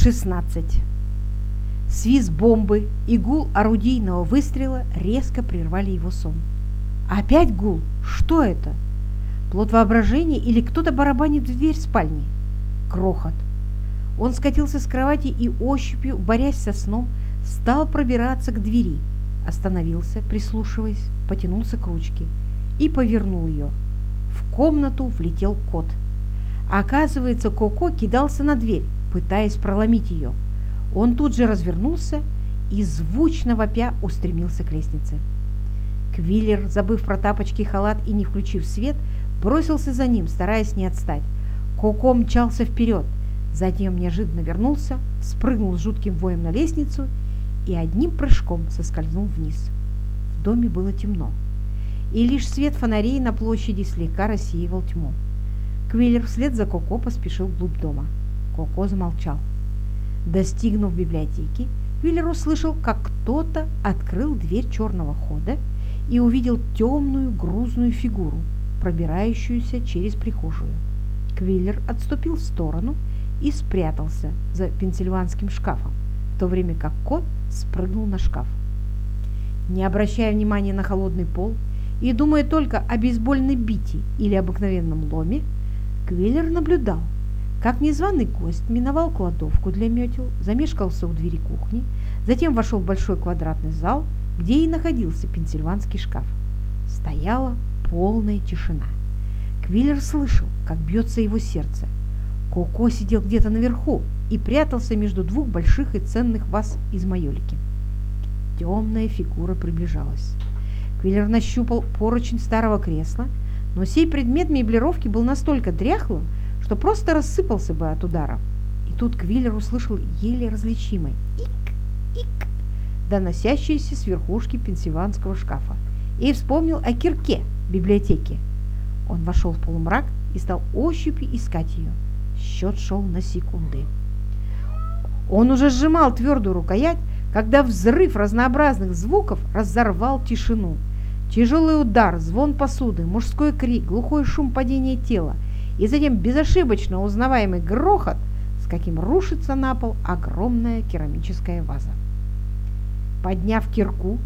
16. Свист бомбы и гул орудийного выстрела резко прервали его сон. Опять гул? Что это? Плод воображения или кто-то барабанит в дверь спальни? Крохот. Он скатился с кровати и ощупью, борясь со сном, стал пробираться к двери. Остановился, прислушиваясь, потянулся к ручке и повернул ее. В комнату влетел кот. Оказывается, Коко кидался на дверь, пытаясь проломить ее. Он тут же развернулся и, звучно вопя, устремился к лестнице. Квиллер, забыв про тапочки и халат и не включив свет, бросился за ним, стараясь не отстать. Коко мчался вперед, затем неожиданно вернулся, спрыгнул с жутким воем на лестницу и одним прыжком соскользнул вниз. В доме было темно, и лишь свет фонарей на площади слегка рассеивал тьму. Квиллер вслед за Коко поспешил вглубь дома. Коко замолчал. Достигнув библиотеки, Квиллер услышал, как кто-то открыл дверь черного хода и увидел темную грузную фигуру, пробирающуюся через прихожую. Квиллер отступил в сторону и спрятался за пенсильванским шкафом, в то время как кот спрыгнул на шкаф. Не обращая внимания на холодный пол и думая только о бейсбольной бите или обыкновенном ломе, Квиллер наблюдал, как незваный гость миновал кладовку для метел, замешкался у двери кухни, затем вошел в большой квадратный зал, где и находился пенсильванский шкаф. Стояла полная тишина. Квиллер слышал, как бьется его сердце. Коко сидел где-то наверху и прятался между двух больших и ценных ваз из майолики. Темная фигура приближалась. Квиллер нащупал поручень старого кресла, но сей предмет меблировки был настолько дряхлым, что просто рассыпался бы от удара. И тут Квиллер услышал еле различимый «ик, ик», доносящийся с верхушки пенсильванского шкафа, и вспомнил о кирке в библиотеке. Он вошел в полумрак и стал ощупью искать ее. Счет шел на секунды. Он уже сжимал твердую рукоять, когда взрыв разнообразных звуков разорвал тишину. Тяжелый удар, звон посуды, мужской крик, глухой шум падения тела – и затем безошибочно узнаваемый грохот, с каким рушится на пол огромная керамическая ваза. Подняв кирку,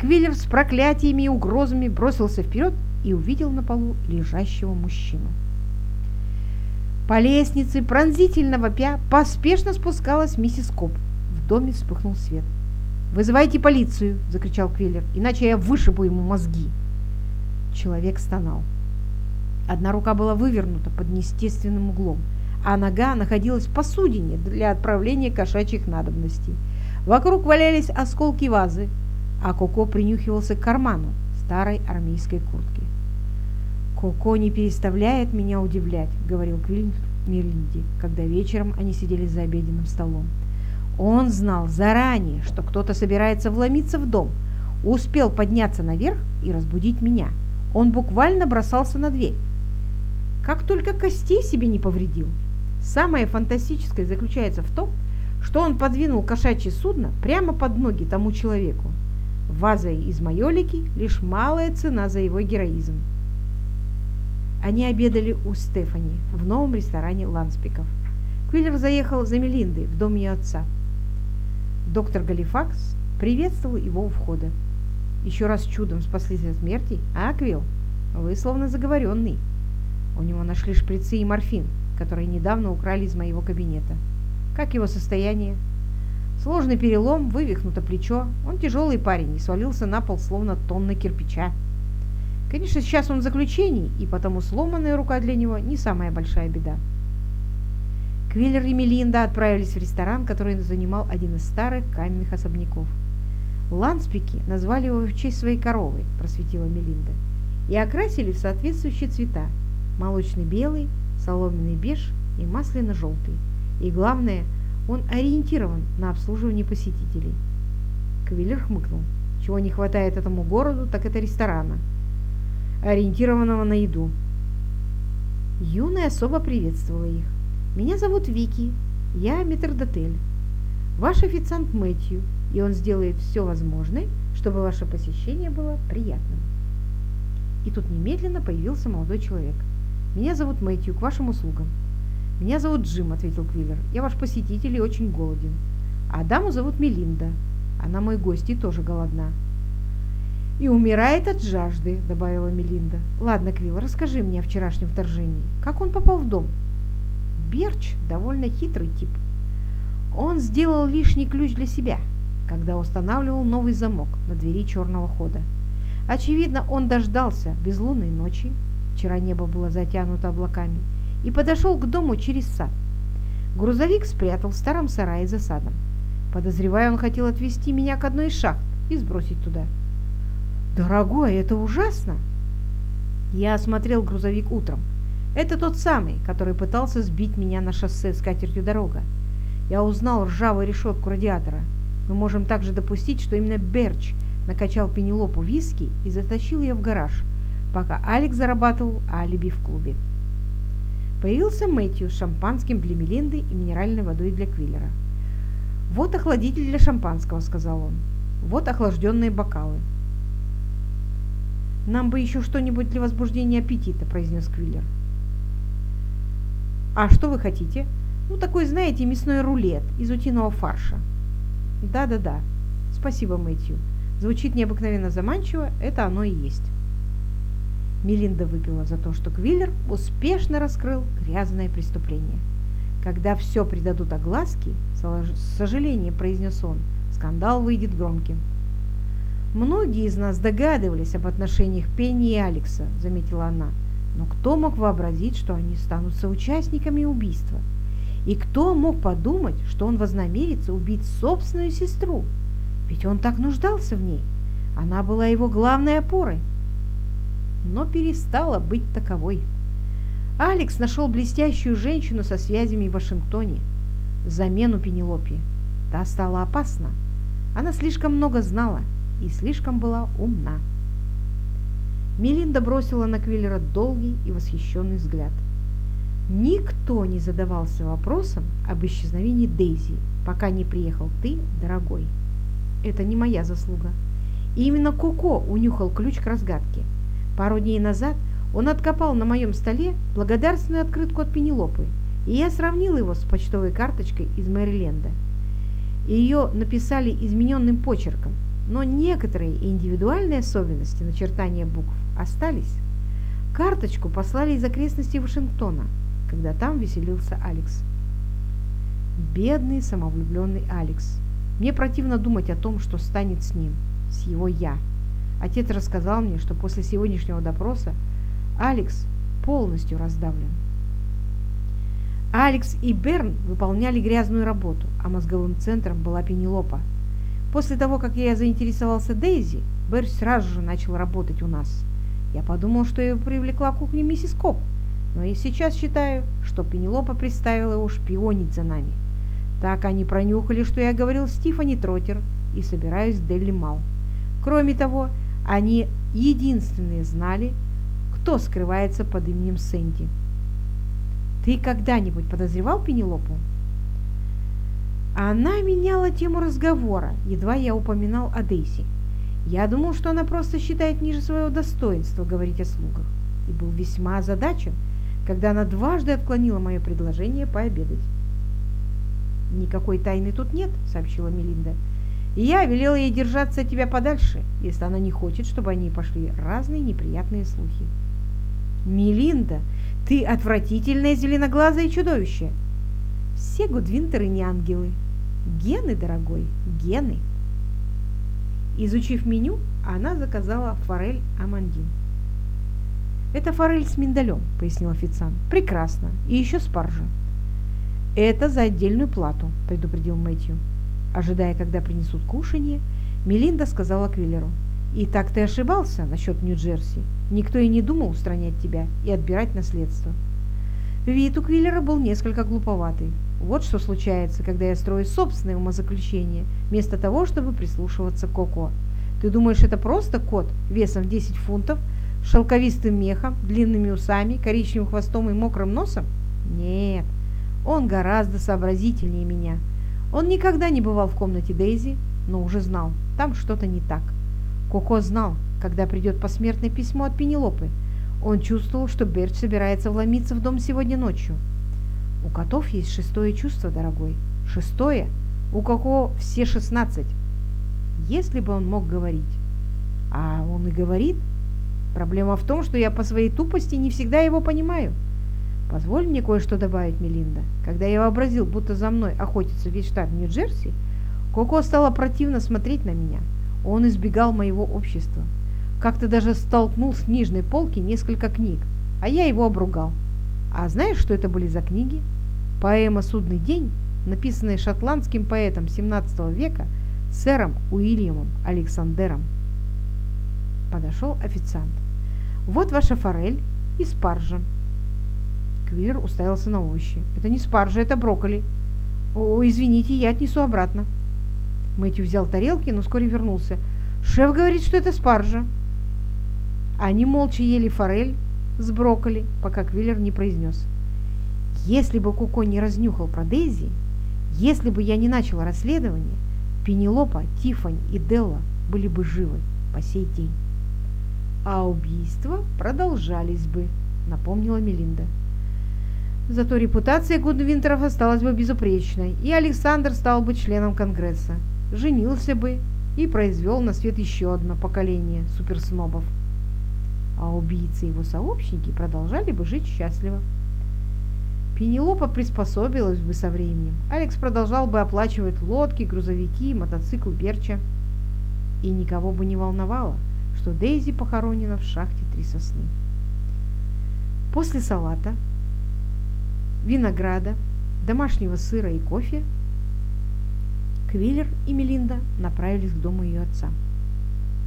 Квиллер с проклятиями и угрозами бросился вперед и увидел на полу лежащего мужчину. По лестнице, пронзительно вопя, поспешно спускалась миссис Коп. В доме вспыхнул свет. «Вызывайте полицию!» – закричал Квиллер, – «иначе я вышибу ему мозги!» Человек стонал. Одна рука была вывернута под неестественным углом, а нога находилась в посудине для отправления кошачьих надобностей. Вокруг валялись осколки вазы, а Коко принюхивался к карману старой армейской куртки. «Коко не переставляет меня удивлять», — говорил Квилл Мирлинди, когда вечером они сидели за обеденным столом. Он знал заранее, что кто-то собирается вломиться в дом, успел подняться наверх и разбудить меня. Он буквально бросался на дверь. Как только костей себе не повредил. Самое фантастическое заключается в том, что он подвинул кошачье судно прямо под ноги тому человеку. Ваза из майолики – лишь малая цена за его героизм. Они обедали у Стефани в новом ресторане Ланспиков. Квиллер заехал за Мелиндой в дом ее отца. Доктор Галифакс приветствовал его у входа. Еще раз чудом спаслись от смерти, а, Квилл? Вы словно заговоренный. У него нашли шприцы и морфин, которые недавно украли из моего кабинета. Как его состояние? Сложный перелом, вывихнуто плечо. Он тяжелый парень и свалился на пол, словно тонна кирпича. Конечно, сейчас он в заключении, и потому сломанная рука для него не самая большая беда. Квиллер и Мелинда отправились в ресторан, который занимал один из старых каменных особняков. Ланспики назвали его в честь своей коровы, просветила Мелинда, и окрасили в соответствующие цвета молочный белый, соломенный беж и масляно-желтый. И главное, он ориентирован на обслуживание посетителей. Квиллер хмыкнул. Чего не хватает этому городу, так это ресторана, ориентированного на еду. Юная особа приветствовала их. «Меня зовут Вики, я метрдотель. Ваш официант Мэтью, и он сделает все возможное, чтобы ваше посещение было приятным». И тут немедленно появился молодой человек – меня зовут Мэтью, к вашим услугам. «Меня зовут Джим», — ответил Квиллер. «Я ваш посетитель и очень голоден. А даму зовут Мелинда. Она мой гость и тоже голодна». «И умирает от жажды», — добавила Мелинда. «Ладно, Квилл, расскажи мне о вчерашнем вторжении. Как он попал в дом?» Берч довольно хитрый тип. Он сделал лишний ключ для себя, когда устанавливал новый замок на двери черного хода. Очевидно, он дождался безлунной ночи, вчера небо было затянуто облаками, и подошел к дому через сад. Грузовик спрятал в старом сарае за садом. Подозревая, он хотел отвезти меня к одной из шахт и сбросить туда. «Дорогой, это ужасно!» Я осмотрел грузовик утром. Это тот самый, который пытался сбить меня на шоссе с катертью дорога. Я узнал ржавую решетку радиатора. Мы можем также допустить, что именно Берч накачал Пенелопу виски и затащил ее в гараж, пока Алекс зарабатывал алиби в клубе. Появился Мэтью с шампанским для Мелинды и минеральной водой для Квиллера. «Вот охладитель для шампанского», — сказал он. «Вот охлажденные бокалы». «Нам бы еще что-нибудь для возбуждения аппетита», — произнес Квиллер. «А что вы хотите?» «Ну, такой, знаете, мясной рулет из утиного фарша». «Да-да-да. Спасибо, Мэтью. Звучит необыкновенно заманчиво, это оно и есть». Мелинда выпила за то, что Квиллер успешно раскрыл грязное преступление. Когда все придадут огласке, с сожалением произнес он, скандал выйдет громким. «Многие из нас догадывались об отношениях Пенни и Алекса», — заметила она. «Но кто мог вообразить, что они станут соучастниками убийства? И кто мог подумать, что он вознамерится убить собственную сестру? Ведь он так нуждался в ней. Она была его главной опорой но перестала быть таковой. Алекс нашел блестящую женщину со связями в Вашингтоне, замену Пенелопе. Та стала опасна. Она слишком много знала и слишком была умна. Мелинда бросила на Квиллера долгий и восхищенный взгляд. Никто не задавался вопросом об исчезновении Дейзи, пока не приехал ты, дорогой. Это не моя заслуга. И именно Коко унюхал ключ к разгадке – Пару дней назад он откопал на моем столе благодарственную открытку от Пенелопы, и я сравнил его с почтовой карточкой из Мэриленда. Ее написали измененным почерком, но некоторые индивидуальные особенности начертания букв остались. Карточку послали из окрестностей Вашингтона, когда там веселился Алекс. Бедный самовлюбленный Алекс. Мне противно думать о том, что станет с ним, с его «я». Отец рассказал мне, что после сегодняшнего допроса Алекс полностью раздавлен. Алекс и Берн выполняли грязную работу, а мозговым центром была Пенелопа. После того, как я заинтересовался Дейзи, Берч сразу же начал работать у нас. Я подумал, что его привлекла кухня миссис Коп, но и сейчас считаю, что Пенелопа представила его шпионить за нами. Так они пронюхали, что я говорил с Тиффани Тротер и собираюсь Делли Мал. Кроме того, они единственные знали, кто скрывается под именем Сэнди. Ты когда-нибудь подозревал Пенелопу? Она меняла тему разговора, едва я упоминал о Дейси. Я думал, что она просто считает ниже своего достоинства говорить о слугах, и был весьма озадачен, когда она дважды отклонила мое предложение пообедать. «Никакой тайны тут нет», — сообщила Мелинда. Я велела ей держаться от тебя подальше, если она не хочет, чтобы они пошли разные неприятные слухи. Мелинда, ты отвратительное зеленоглазое чудовище. Все Гудвинтеры не ангелы. Гены, дорогой, гены. Изучив меню, она заказала форель амандин. «Это форель с миндалем», — пояснил официант. «Прекрасно. И еще спаржа». «Это за отдельную плату», — предупредил Мэтью. Ожидая, когда принесут кушанье, Мелинда сказала Квиллеру. «И так ты ошибался насчет Нью-Джерси. Никто и не думал устранять тебя и отбирать наследство». Вид у Квиллера был несколько глуповатый. Вот что случается, когда я строю собственное умозаключение, вместо того, чтобы прислушиваться к Коко. Ты думаешь, это просто кот весом в 10 фунтов, шелковистым мехом, длинными усами, коричневым хвостом и мокрым носом? Нет, он гораздо сообразительнее меня. Он никогда не бывал в комнате Дейзи, но уже знал, там что-то не так. Коко знал, когда придет посмертное письмо от Пенелопы. Он чувствовал, что Берч собирается вломиться в дом сегодня ночью. У котов есть шестое чувство, дорогой. Шестое? У кого все шестнадцать. Если бы он мог говорить. А он и говорит. Проблема в том, что я по своей тупости не всегда его понимаю. Позволь мне кое-что добавить, Мелинда. Когда я вообразил, будто за мной охотится весь штат Нью-Джерси, Коко стало противно смотреть на меня. Он избегал моего общества. Как-то даже столкнул с книжной полки несколько книг, а я его обругал. А знаешь, что это были за книги? Поэма «Судный день», написанная шотландским поэтом 17 века сэром Уильямом Александером. Подошел официант. «Вот ваша форель и спаржа. Квиллер уставился на овощи. «Это не спаржа, это брокколи». «О, извините, я отнесу обратно». Мэтью взял тарелки, но вскоре вернулся. «Шеф говорит, что это спаржа». Они молча ели форель с брокколи, пока Квиллер не произнес. «Если бы Куко не разнюхал про Дейзи, если бы я не начал расследование, Пенелопа, Тифань и Делла были бы живы по сей день». «А убийства продолжались бы», — напомнила Мелинда. Зато репутация Гудвинтеров осталась бы безупречной, и Александр стал бы членом Конгресса, женился бы и произвел на свет еще одно поколение суперснобов. А убийцы и его сообщники продолжали бы жить счастливо. Пенелопа приспособилась бы со временем. Алекс продолжал бы оплачивать лодки, грузовики, мотоцикл Берча. И никого бы не волновало, что Дейзи похоронена в шахте Три Сосны. После салата винограда, домашнего сыра и кофе, Квиллер и Мелинда направились к дому ее отца.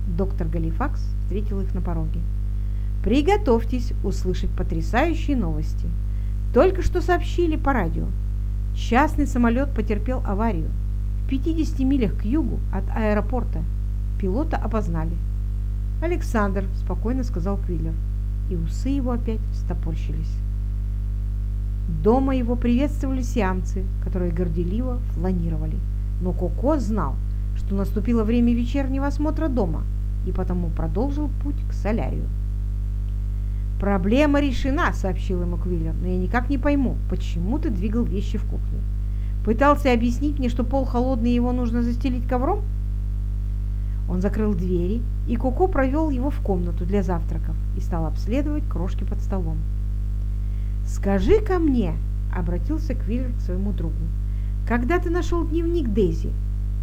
Доктор Галифакс встретил их на пороге. «Приготовьтесь услышать потрясающие новости. Только что сообщили по радио. Частный самолет потерпел аварию. В 50 милях к югу от аэропорта. Пилота опознали. «Александр», – спокойно сказал Квиллер, и усы его опять встопорщились. Дома его приветствовали сиамцы, которые горделиво фланировали. Но Коко знал, что наступило время вечернего осмотра дома, и потому продолжил путь к солярию. «Проблема решена», — сообщил ему Квиллер, «но я никак не пойму, почему ты двигал вещи в кухне. Пытался объяснить мне, что пол холодный и его нужно застелить ковром?» Он закрыл двери, и Коко провел его в комнату для завтраков и стал обследовать крошки под столом. «Скажи-ка мне», — обратился Квиллер к своему другу, — «когда ты нашел дневник Дейзи,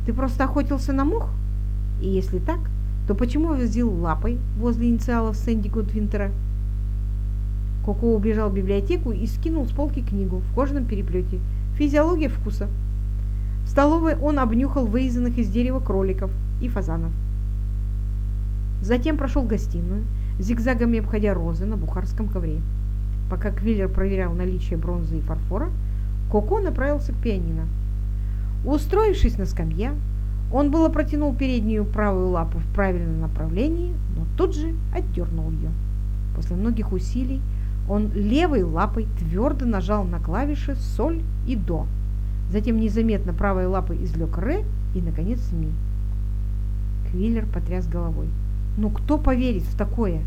ты просто охотился на мух? И если так, то почему возил лапой возле инициалов Сэнди Гудвинтера?» Коко убежал в библиотеку и скинул с полки книгу в кожаном переплете «Физиология вкуса». В столовой он обнюхал вырезанных из дерева кроликов и фазанов. Затем прошел гостиную, зигзагами обходя розы на бухарском ковре. Пока Квиллер проверял наличие бронзы и фарфора, Коко направился к пианино. Устроившись на скамье, он было протянул переднюю правую лапу в правильном направлении, но тут же отдернул ее. После многих усилий он левой лапой твердо нажал на клавиши соль и до. Затем незаметно правой лапой извлек ре и, наконец, ми. Квиллер потряс головой. «Ну кто поверит в такое?»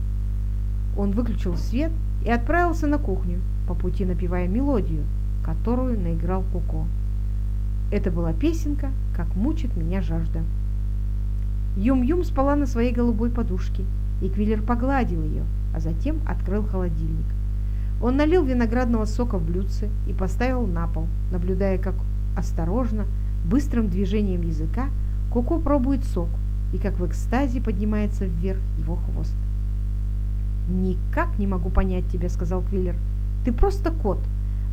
Он выключил свет и отправился на кухню, по пути напевая мелодию, которую наиграл Коко. Это была песенка «Как мучит меня жажда». Юм-Юм спала на своей голубой подушке, и Квиллер погладил ее, а затем открыл холодильник. Он налил виноградного сока в блюдце и поставил на пол, наблюдая, как осторожно, быстрым движением языка Коко пробует сок и как в экстазе поднимается вверх его хвост. «Никак не могу понять тебя», — сказал Квиллер. «Ты просто кот,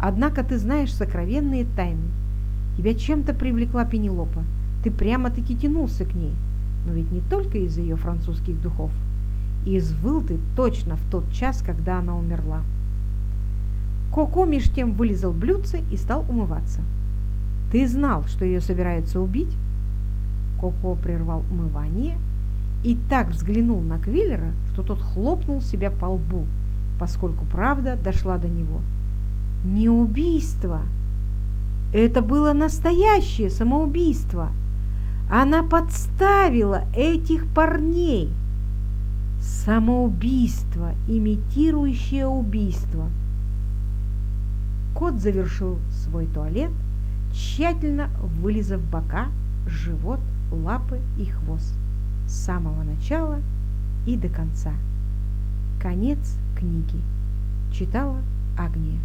однако ты знаешь сокровенные тайны. Тебя чем-то привлекла Пенелопа. Ты прямо-таки тянулся к ней, но ведь не только из-за ее французских духов. И извыл ты точно в тот час, когда она умерла». Коко меж тем вылезал блюдце и стал умываться. «Ты знал, что ее собираются убить?» Коко прервал умывание и так взглянул на Квиллера, что тот хлопнул себя по лбу, поскольку правда дошла до него. Не убийство. Это было настоящее самоубийство. Она подставила этих парней. Самоубийство, имитирующее убийство. кот завершил свой туалет, тщательно вылизав бока, живот, лапы и хвост с самого начала и до конца. Конец книги. Читала Агния.